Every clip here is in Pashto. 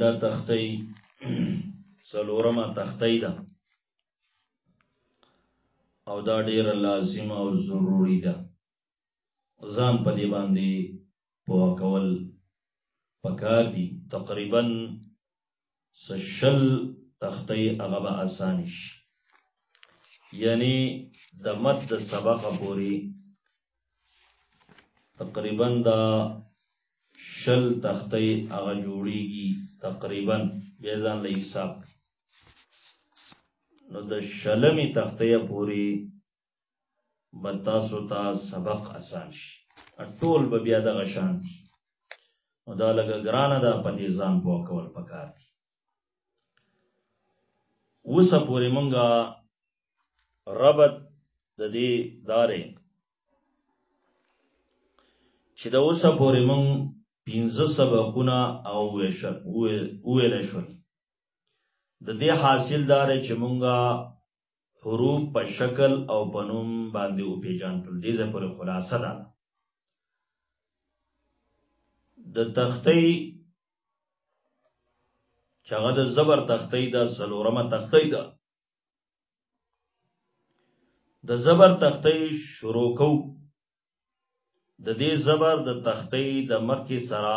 دا تختی سلورمه تختی ده او دا ډیره لازمه او ضروری ده ځان په دې باندې پوه کول پکار دي تقریبا سشل تختی هغه به اسان شي یعنی د مد د سبق پوری تقریبا دا شل تختی هغه جوړیږي تقریبا بیا ځان له حساب نو د شلمی تختی پوری به تاسو ته سبق اسان شي ټول به بیا دغه شان دي نو دا لږه ګرانه ده په دې ځان پوه کول پکار دي اوسه پورې مونږه ربط د دې دارې چې د اوسه پورې مونږ پنځه سبقونه او ویشل ویل شول د دې حاصل دار چې مونږه حروف په شکل او په نوم باندې وپېژندل دې ځای پورې خلاصه ده د تختې چې هغه د زبر تختې ده څلورمه تختې ده د زبر تختې شروع کو د دې زبر د تختې د مخکې سره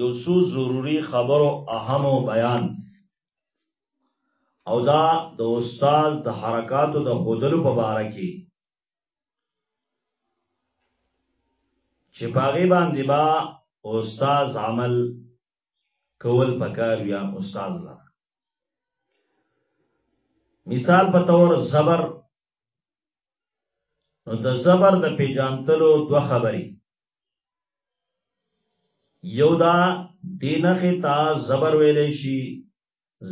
یو څو ضروری خبرو اهمو بیان او دا د استاد د حرکاتو د خودلو په باره کې چې باغې باندې با استاد عمل کول پکار یا استاد لا مثال په تور صبر نو د زبر د پیجانتلو دو خبری یو دا دینخی تا زبر ویلی شي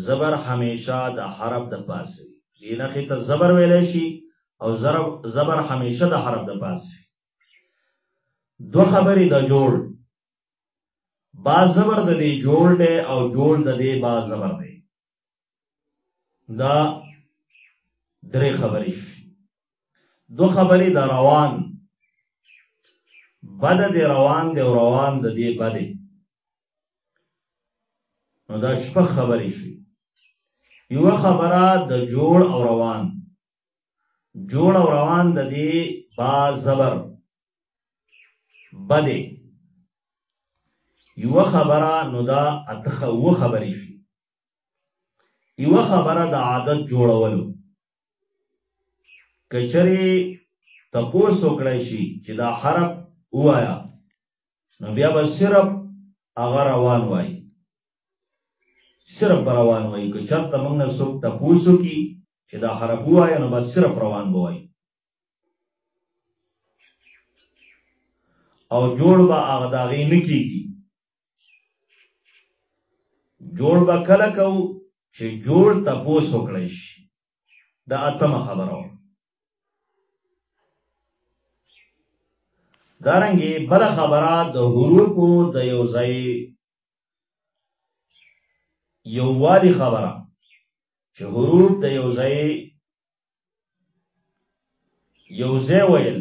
زبر همیشه د حرف د پاسه دینخی تا زبر ویلی شي او زبر همیشه د حرف د پاسه دو خبری د جوړ با زبر د دې جوړ دی او جوړ د دې با زبر دی دا درې خبرې شي دو خبرې د روان بد دی روان دی او روان د دې بد نو دا شپږ خبرې شي یو خبره د جوړ او روان جوړ او روان د دې با زبر بده یو خبره نو دا اتخه و خبرې شي یو خبره د عادت جوړولو کچره تپوس وکړی شي چې دا حرف وایا نو بیا به صرف هغه روان وای صرف روان وای که چرته موږ نه څوک تپوس وکړي چې دا حرف وایا نو به صرف روان وای او جوړ به هغه داغې نه کیږي جوړ به کله کو چې جوړ تپوس وکړی شي دا اتمه خبره دارنګي بل خبره د حروفو د یو ځای یو والی خبره چې حروف د یو ځای یو ځای ویل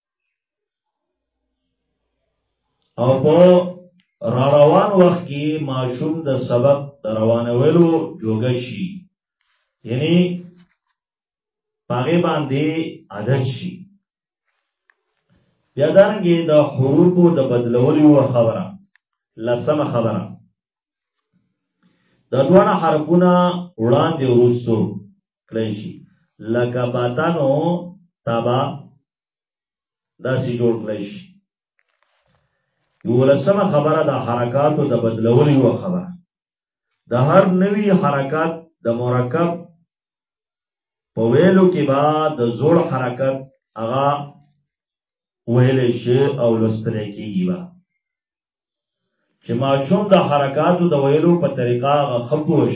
او په را روان وخت کې ماشوم د سبق د روانولو جوګه شي یعنی پاغه باندې عادت شي بیا دانګې د حروفو د بدلولو خبره لسمه خبره د دوه حرفونه وړاندې ورسو کړی شي لکه باتانو تابا داسې جوړ کړی شي یولسمه خبره د حرکاتو د بدلولو یو خبره د هر نوي حرکت د مرکب په ویلو کې با د زوړ حرکت هغه ویل شي او لستل کېږي با چې ماشوم د حرکاتو د ویلو په طریقه هغه خپوش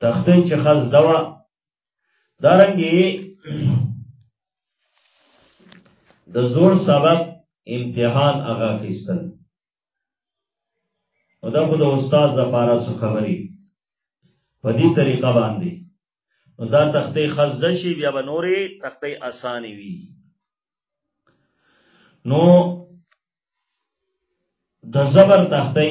تختې چې خز دوا دارنګي د زور سبب امتحان هغه کیستل او دا خو د استاد لپاره څه خبري په دې طریقه باندې نو دا تختې خزده شي بیا به نورې تختې اساني وي نو د زبر تختې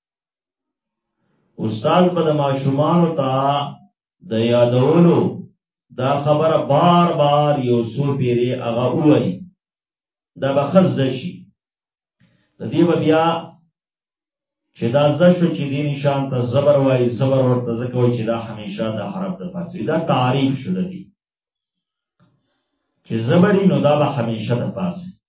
استاد به د ماشومان ته د یادولو دا خبره بار بار یو سو پیری هغه وای دا به خز دشي د دې بیا چې دا زده شو چې دې نشان ته زبر وای زبر ورته ځکه وای چې دا همیشه د حرف د پاسه دا تعریف شول دي چې زبري نو دا به همیشه د پاسه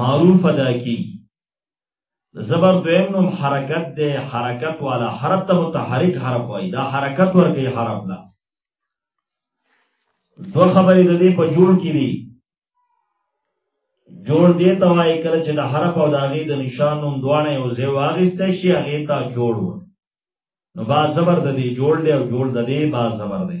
معروف ادا کی زبر دویم نوم حرکت دے حرکت والا حرف ته متحرک حرف وای دا حرکت ورکی حرف لا دو خبری د دې په جوړ کې دي جوړ دې ته وای کله چې د حرف او د هغه د نشان نوم دواړه یو ځای واغسته شي هغه ته جوړ و نو با زبر د دې جوړ دی او جوړ د دې با زبر دی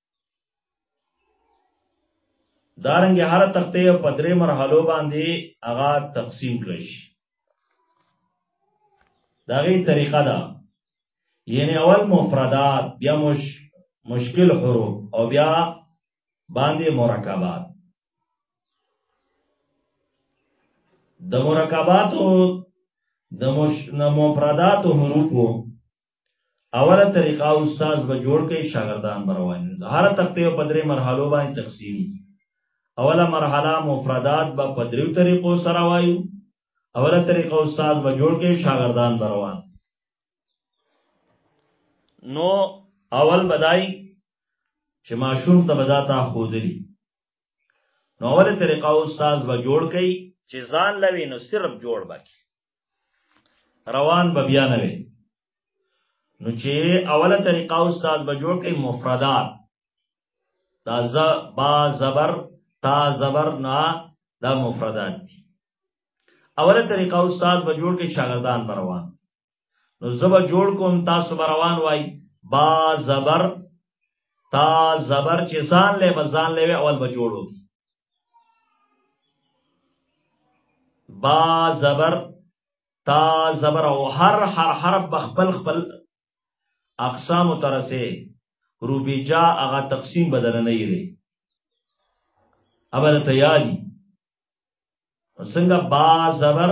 دارنګ هر تخته په درې مرحلو باندې هغه تقسیم کړی شي دا غي طریقه ده یعنی اول مفردات بیا مش مشکل حروف او بیا باندې مرکبات د مرکبات او د مش مفردات حروف اوله طریقه استاد به جوړ کړي شاګردان بروان دي هر تخته په درې مرحلو باندې تقسیم اوله مرحله مفردات به په دریو طریقو سره وایو اوله طریقه استاد به جوړ کړي شاګردان بروان نو اول بدای چې ماشوم ته بداتا خودلی نو اوله طریقه استاد به جوړ کړي چې ځان لوي نو صرف جوړ بکی روان به بیا نه وي نو چې اوله طریقه استاد به جوړ کړي مفردات دا ز با زبر تا زبر نا دا مفردات دي اوله طریقه استاد به جوړ کړي شاګردان به روان نو زه به جوړ کوم تاسو به روان وای با زبر تا زبر چې ځان له بزان له اول به جوړو با زبر تا زبر او هر هر حرف بخپل خپل اقسام ترسه روبی جا هغه تقسیم بدل نه یری ابل تیاری څنګه با زبر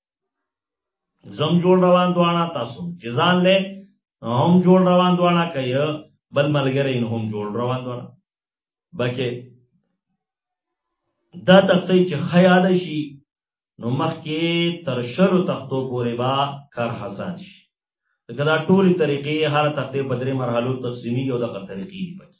زم جوړ روان دوانا تاسو چې ځان له هم جوړ روان دوانا کوي بل ملګری هم جوړ روان دوانا بکه دا تخته چې خیال شي نو مخکې تر شرو تختو پورې با کار حسان شي دا ټولې طریقې هر تختې په درې مرحلو تقسیمي او دغه طریقې دي پکې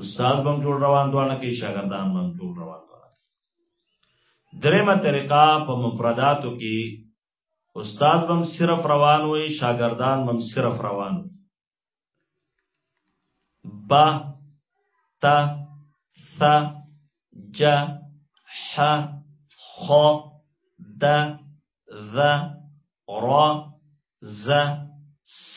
استاد بم جوړ روان دوانه کې شاګردان بم جوړ روان دوانه کې درېمه طریقه په مفرداتو کې استاد بم صرف روان وي شاګردان بم صرف روان وي با تا ث ج ح خ د ذ را ز س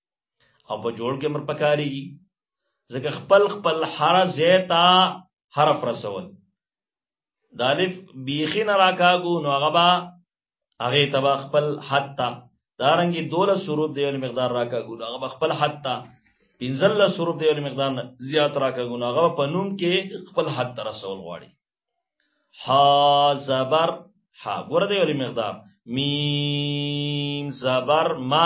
او په جوړ کې مر پکاري ځکه خپل خپل هر ځای ته حرف رسول د الف بیخی نه راکاګو نو هغه با هغه تبا خپل حتا دارنګي دوله سروب دی مقدار راکاګو نو هغه خپل حتا پنځل سروب دی مقدار زیات راکاګو نو هغه په نوم کې خپل حد تر رسول غواړي ها زبر ها ګور دی مقدار میم زبر ما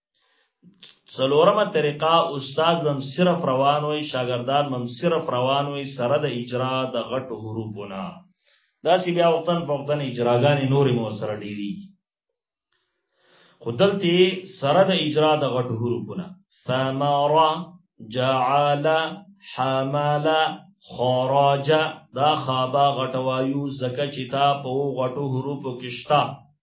څلورمه طریقه استاد مم صرف روان وي شاګردان مم صرف روان وي سره د اجرا د غټ حروفونه دا سی بیا وختن په وختن اجراګانې نورې مو سره ډیری خو دلته سره د اجرا د غټ حروفونه ثمر جعل حمل خراج دا خابا غټوایو زکه چې تا په غټو حروفو کې شته